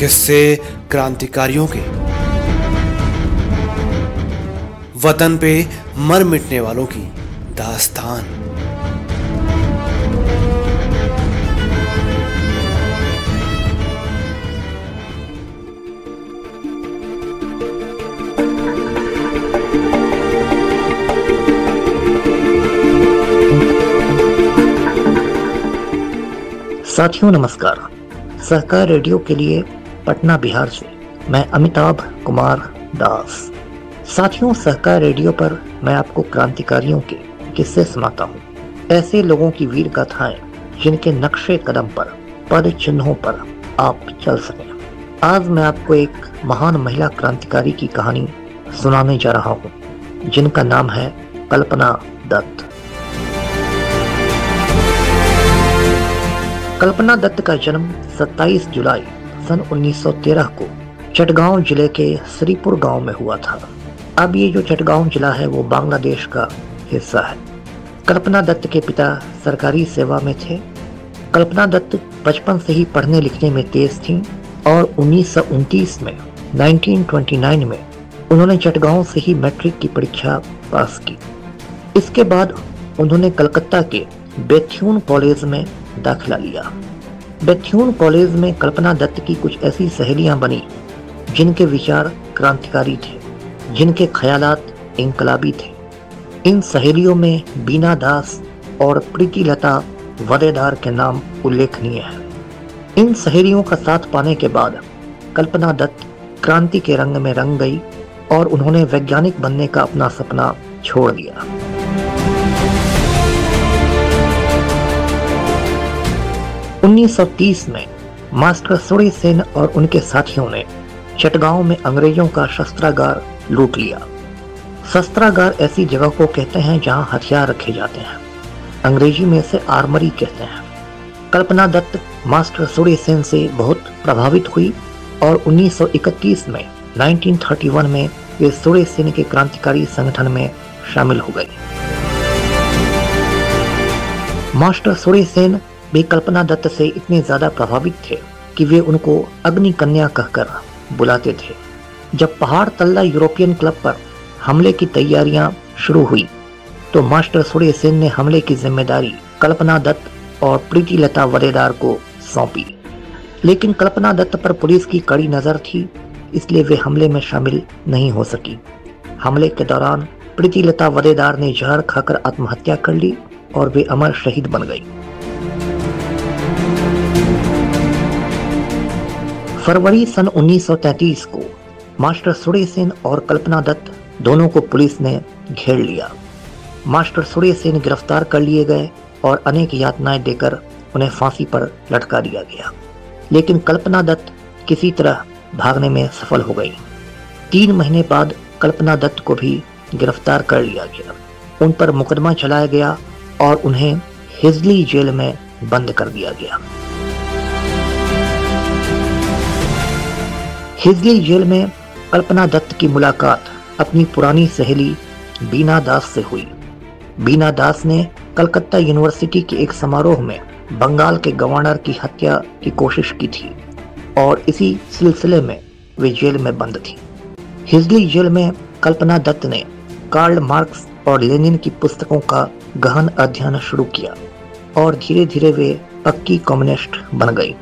किस्से क्रांतिकारियों के। वतन पे मर मिटने वालों की दास्तान। साथियों, नमस्कार। सहकार रेडियो के लिए पटना बिहार से, मैं अमिताभ कुमार दास। साथियों, सहकार रेडियो पर मैं आपको क्रांतिकारियों के किस्से सुनाता हूँ। ऐसे लोगों की वीर गाथाएँ, जिनके नक्शे कदम पर, पद चिन्हों पर आप चल सकें। आज मैं आपको एक महान महिला क्रांतिकारी की कहानी सुनाने जा रहा हूँ, जिनका नाम है कल्पना दत्त। कल्पना दत्त का जन्म 27 जुलाई सन 1913 को चटगांव ज़िले के श्रीपुर गाँव में हुआ था। अब ये जो चटगांव जिला है, वो बांग्लादेश का हिस्सा है। कल्पना दत्त के पिता सरकारी सेवा में थे। कल्पना दत्त बचपन से ही पढ़ने लिखने में तेज थी और उन्नीस सौ उनतीस में 1929 में उन्होंने चटगांव से ही मैट्रिक की परीक्षा पास की। इसके बाद उन्होंने कलकत्ता के बेथ्यून कॉलेज में दाखिला लिया। बेथ्यून कॉलेज में कल्पना दत्त की कुछ ऐसी सहेलियाँ बनी, जिनके विचार क्रांतिकारी थे, जिनके ख्यालात इनकलाबी थे। इन सहेलियों में बीना दास और प्रीति लता वदेदार के नाम उल्लेखनीय है। इन सहेलियों का साथ पाने के बाद कल्पना दत्त क्रांति के रंग में रंग गई और उन्होंने वैज्ञानिक बनने का अपना सपना छोड़ दिया। 1930 में मास्टर सूर्य सेन और उनके साथियों ने चटगांव में अंग्रेज़ों का शस्त्रागार लूट लिया। शस्त्रागार ऐसी जगह को कहते हैं जहाँ हथियार रखे जाते हैं। अंग्रेज़ी में से आर्मरी कहते हैं। कल्पना दत्त मास्टर सूर्य सेन से बहुत प्रभावित हुई और 1931 में 1931 में वे सूर्य सेन के क्रांतिकारी संगठन में शामिल हो गई। मास्टर सूर्य सेन वे कल्पना दत्त से इतने ज़्यादा प्रभावित थे कि वे उनको अग्नि कन्या कहकर बुलाते थे। जब पहाड़ तल्ला यूरोपियन क्लब पर हमले की तैयारियाँ शुरू हुई तो मास्टर सूर्य सेन ने हमले की ज़िम्मेदारी कल्पना दत्त और प्रीति लता वरेदार को सौंपी। लेकिन कल्पना दत्त पर पुलिस की कड़ी नज़र थी, इसलिए वे हमले में शामिल नहीं हो सकी। हमले के दौरान प्रीति लता वदेदार ने जहर खाकर आत्महत्या कर ली और वे अमर शहीद बन गई। फरवरी सन 1933 को मास्टर सूर्य सेन और कल्पना दत्त दोनों को पुलिस ने घेर लिया। मास्टर सूर्य सेन गिरफ़्तार कर लिए गए और अनेक यातनाएँ देकर उन्हें फांसी पर लटका दिया गया। लेकिन कल्पना दत्त किसी तरह भागने में सफल हो गई। तीन महीने बाद कल्पना दत्त को भी गिरफ़्तार कर लिया गया। उन पर मुकदमा चलाया गया और उन्हें हिजली जेल में बंद कर दिया गया। हिजली जेल में कल्पना दत्त की मुलाकात अपनी पुरानी सहेली बीना दास से हुई। बीना दास ने कलकत्ता यूनिवर्सिटी के एक समारोह में बंगाल के गवर्नर की हत्या की कोशिश की थी और इसी सिलसिले में वे जेल में बंद थी। हिजली जेल में कल्पना दत्त ने कार्ल मार्क्स और लेनिन की पुस्तकों का गहन अध्ययन शुरू किया और धीरे धीरे वे पक्की कम्युनिस्ट बन गई।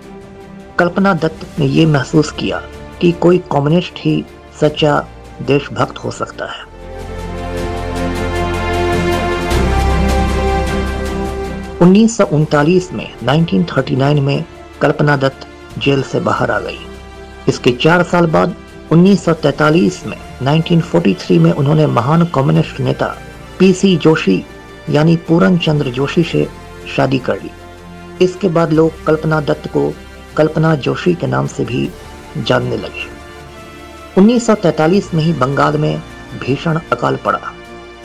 कल्पना दत्त ने ये महसूस किया कि कोई कम्युनिस्ट ही सच्चा देशभक्त हो सकता है। उन्नीस में 1939 में कल्पना दत्त जेल से बाहर आ गई। इसके चार साल बाद 1943 में 1943 में उन्होंने महान कम्युनिस्ट नेता पीसी जोशी, यानी पूरन चंद्र जोशी से शादी कर ली। इसके बाद लोग कल्पना दत्त को कल्पना जोशी के नाम से भी जानने लगे। 1943 में ही बंगाल में भीषण अकाल पड़ा।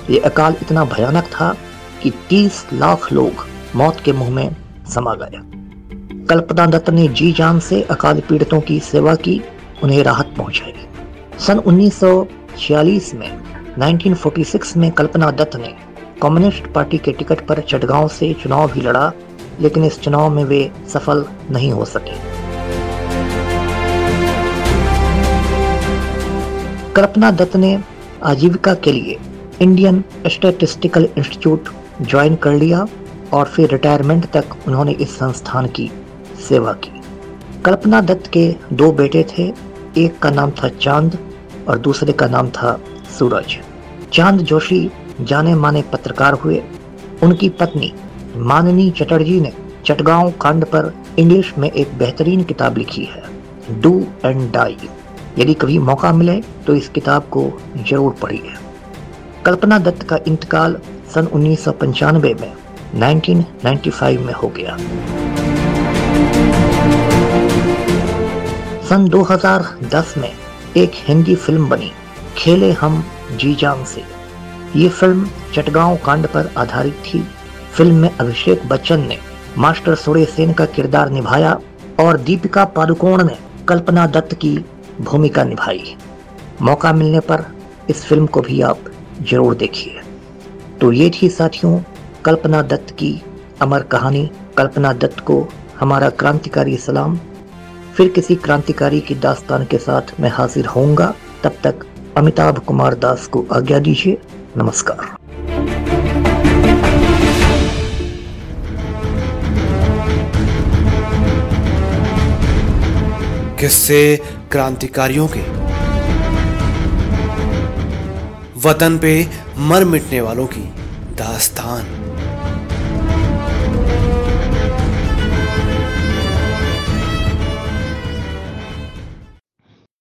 ये अकाल इतना भयानक था कि 30 लाख लोग मौत के मुँह में समा गए। कल्पना दत्त ने जी जान से अकाल पीड़ितों की सेवा की, उन्हें राहत पहुंचाई। सन 1946 में 1946 में कल्पना दत्त ने कम्युनिस्ट पार्टी के टिकट पर चटगांव से चुनाव भी लड़ा, लेकिन इस चुनाव में वे सफल नहीं हो सके। कल्पना दत्त ने आजीविका के लिए इंडियन स्टेटिस्टिकल इंस्टीट्यूट ज्वाइन कर लिया और फिर रिटायरमेंट तक उन्होंने इस संस्थान की सेवा की। कल्पना दत्त के दो बेटे थे, एक का नाम था चाँद और दूसरे का नाम था सूरज। चाँद जोशी जाने माने पत्रकार हुए। उनकी पत्नी माननी चटर्जी ने चटगांव कांड पर इंग्लिश में एक बेहतरीन किताब लिखी है, डू एंड डाई। यदि कभी मौका मिले तो इस किताब को ज़रूर पढ़िए। कल्पना दत्त का इंतकाल सन उन्नीस में 1995 में हो गया। सन 2010 में एक हिंदी फ़िल्म बनी, खेले हम जी जान से। ये फ़िल्म चटगांव कांड पर आधारित थी। फ़िल्म में अभिषेक बच्चन ने मास्टर सुरे सेन का किरदार निभाया और दीपिका पादुकोण ने कल्पना दत्त की भूमिका निभाई। मौका मिलने पर इस फ़िल्म को भी आप ज़रूर देखिए। तो ये थी साथियों, कल्पना दत्त की अमर कहानी। कल्पना दत्त को हमारा क्रांतिकारी सलाम। फिर किसी क्रांतिकारी की दास्तान के साथ मैं हाजिर होऊँगा। तब तक अमिताभ कुमार दास को आज्ञा दीजिए। नमस्कार। किससे क्रांतिकारियों के। वतन पे मर मिटने वालों की दास्तान।